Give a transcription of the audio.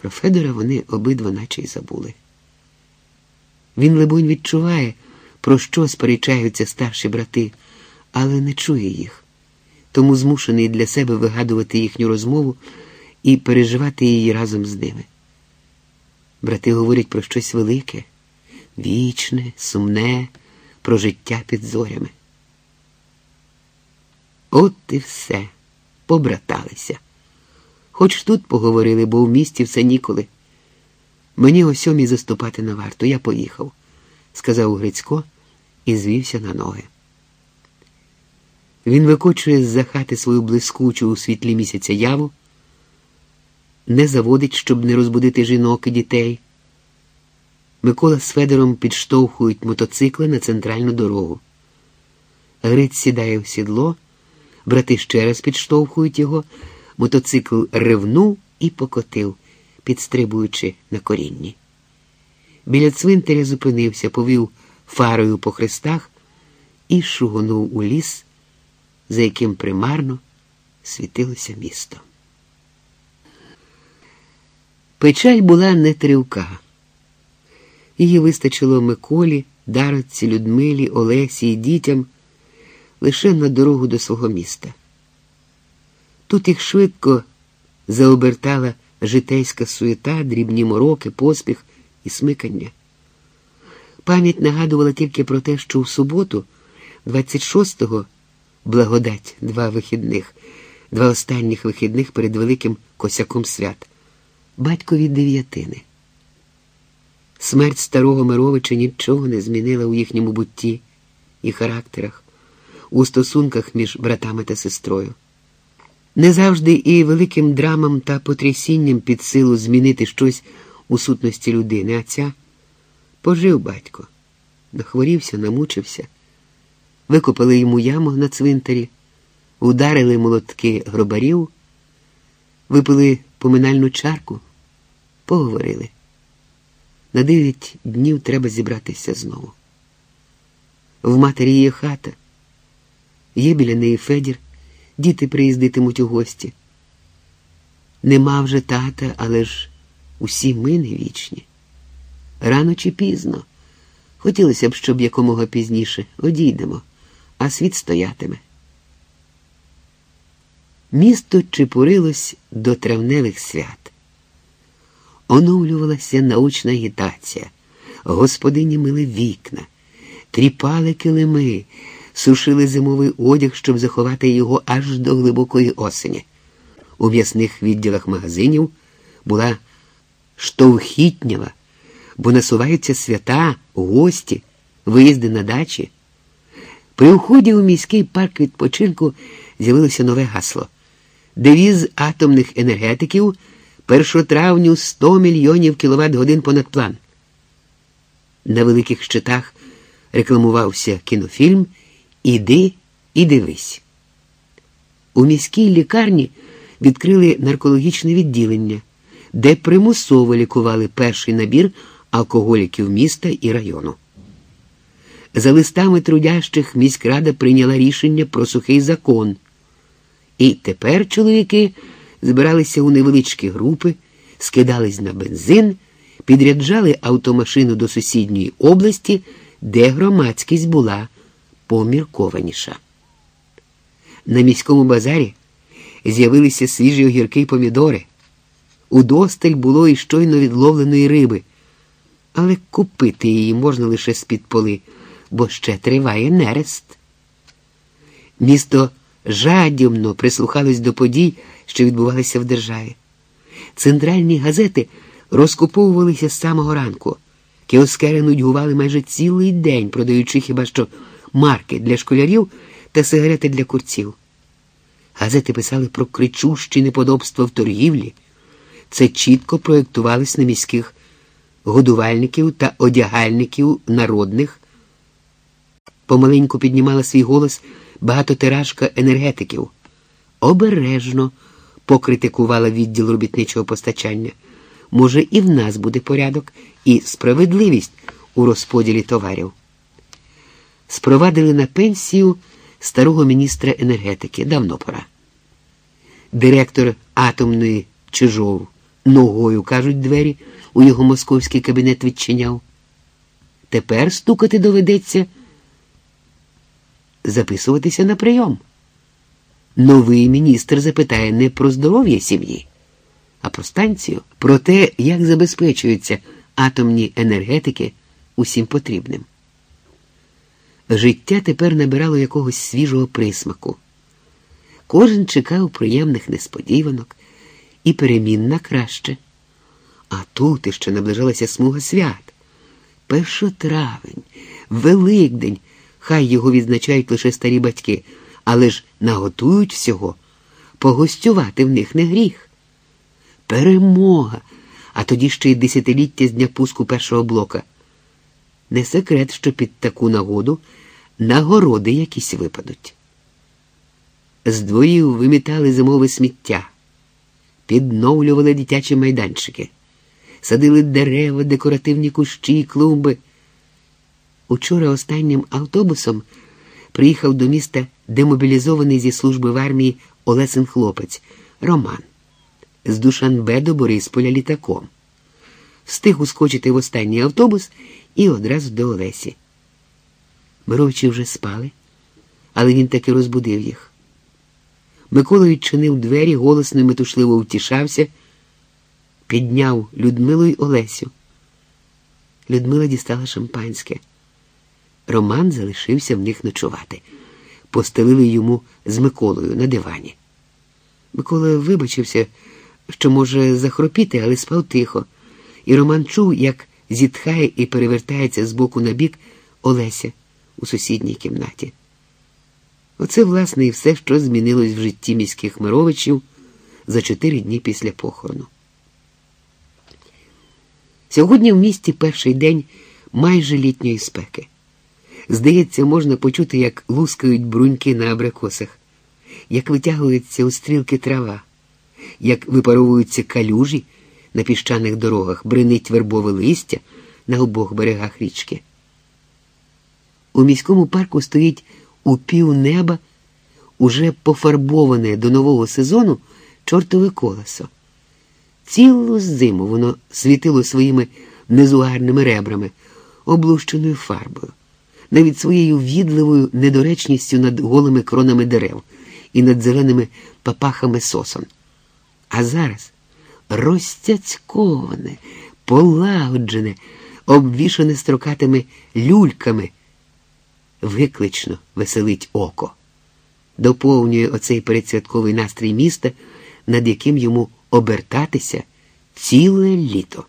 Про Федора вони обидва наче й забули. Він, либонь, відчуває, про що сперечаються старші брати, але не чує їх, тому змушений для себе вигадувати їхню розмову і переживати її разом з ними. Брати говорять про щось велике, вічне, сумне, про життя під зорями. От і все, побраталися. Хоч тут поговорили, бо в місті все ніколи. Мені о сьомій заступати на варту, я поїхав, сказав Грицько і звівся на ноги. Він викочує з-за хати свою блискучу у світлі місяця яву, не заводить, щоб не розбудити жінок і дітей. Микола з Федором підштовхують мотоцикли на центральну дорогу. Гриць сідає в сідло, брати ще раз підштовхують його, мотоцикл ревнув і покотив, підстрибуючи на корінні. Біля цвинтаря зупинився, повів фарою по хрестах і шугонув у ліс, за яким примарно світилося місто. Печаль була не тривка. Її вистачило Миколі, Дароці, Людмилі, Олесі і дітям лише на дорогу до свого міста. Тут їх швидко заобертала житейська суєта, дрібні мороки, поспіх і смикання. Пам'ять нагадувала тільки про те, що в суботу, 26-го, благодать два вихідних, два останніх вихідних перед великим косяком свят, батькові дев'ятини. Смерть старого Мировича нічого не змінила у їхньому бутті і характерах, у стосунках між братами та сестрою. Не завжди і великим драмам та потрясінням під силу змінити щось у сутності людини, а ця пожив батько, нахворівся, намучився, викопали йому яму на цвинтарі, ударили молотки гробарів, випили поминальну чарку, поговорили. На дев'ять днів треба зібратися знову. В матері є хата, є біля неї Федір, діти приїздитимуть у гості. Нема вже тата, але ж усі ми не вічні. Рано чи пізно. Хотілося б, щоб якомога пізніше одійдемо, а світ стоятиме. Місто чепурилось до травневих свят. Оновлювалася научна агітація, господині мили вікна, тріпали килими, сушили зимовий одяг, щоб заховати його аж до глибокої осені. У м'ясних відділах магазинів була штовхітнява, бо насуваються свята, гості, виїзди на дачі. При вході у міський парк відпочинку з'явилося нове гасло. Девіз атомних енергетиків першотравню 100 мільйонів кіловат годин понад план. На великих щитах рекламувався кінофільм Іди і дивись. У міській лікарні відкрили наркологічне відділення, де примусово лікували перший набір алкоголіків міста і району. За листами трудящих міськрада прийняла рішення про сухий закон. І тепер чоловіки збиралися у невеличкі групи, скидались на бензин, підряджали автомашину до сусідньої області, де громадськість була поміркованіша. На міському базарі з'явилися свіжі огірки й помідори. Удосталь було і щойно відловленої риби, але купити її можна лише з-під поли, бо ще триває нерест. Місто жадібно прислухалось до подій, що відбувалися в державі. Центральні газети розкуповувалися з самого ранку. Кіоскери нудьгували майже цілий день, продаючи хіба що марки для школярів та сигарети для курців. Газети писали про кричущі неподобства в торгівлі. Це чітко проєктувалось на міських годувальників та одягальників народних. Помаленьку піднімала свій голос багатотиражка енергетиків. Обережно покритикувала відділ робітничого постачання. Може, і в нас буде порядок і справедливість у розподілі товарів. Спровадили на пенсію старого міністра енергетики давно пора. Директор атомної Чижов ногою, кажуть, двері у його московський кабінет відчиняв. Тепер стукати доведеться записуватися на прийом. Новий міністр запитає не про здоров'я сім'ї, а про станцію, про те, як забезпечуються атомні енергетики усім потрібним. Життя тепер набирало якогось свіжого присмаку. Кожен чекав приємних несподіванок і перемін на краще. А тут іще наближалася смуга свят. Першотравень, Великдень, хай його відзначають лише старі батьки, але ж наготують всього, погостювати в них не гріх. Перемога, а тоді ще й десятиліття з дня пуску першого блока. Не секрет, що під таку нагоду нагороди якісь випадуть. З дворів вимітали зимове сміття, підновлювали дитячі майданчики, садили дерева, декоративні кущі, клумби. Учора останнім автобусом приїхав до міста демобілізований зі служби в армії Олесин хлопець Роман з Душанбе до Борисполя літаком. Встиг ускочити в останній автобус і одразу до Олесі. Мировичі вже спали, але він таки розбудив їх. Микола відчинив двері, голосно і метушливо втішався, підняв Людмилу й Олесю. Людмила дістала шампанське. Роман залишився в них ночувати. Постелили йому з Миколою на дивані. Микола вибачився, що може захропіти, але спав тихо, і Роман чув, як зітхає і перевертається з боку на бік Олеся у сусідній кімнаті. Оце, власне, і все, що змінилось в житті міських Мировичів за чотири дні після похорону. Сьогодні в місті перший день майже літньої спеки. Здається, можна почути, як лускають бруньки на абрикосах, як витягується у стрілки трава, як випаровуються калюжі на піщаних дорогах, бринить вербове листя на обох берегах річки. У міському парку стоїть у пів неба уже пофарбоване до нового сезону чортове колесо. Цілу зиму воно світило своїми незугарними ребрами, облущеною фарбою навіть своєю відливою недоречністю над голими кронами дерев і над зеленими папахами сосон. А зараз розцяцьковане, полагоджене, обвішане строкатими люльками, виклично веселить око, доповнює оцей передсвятковий настрій міста, над яким йому обертатися ціле літо.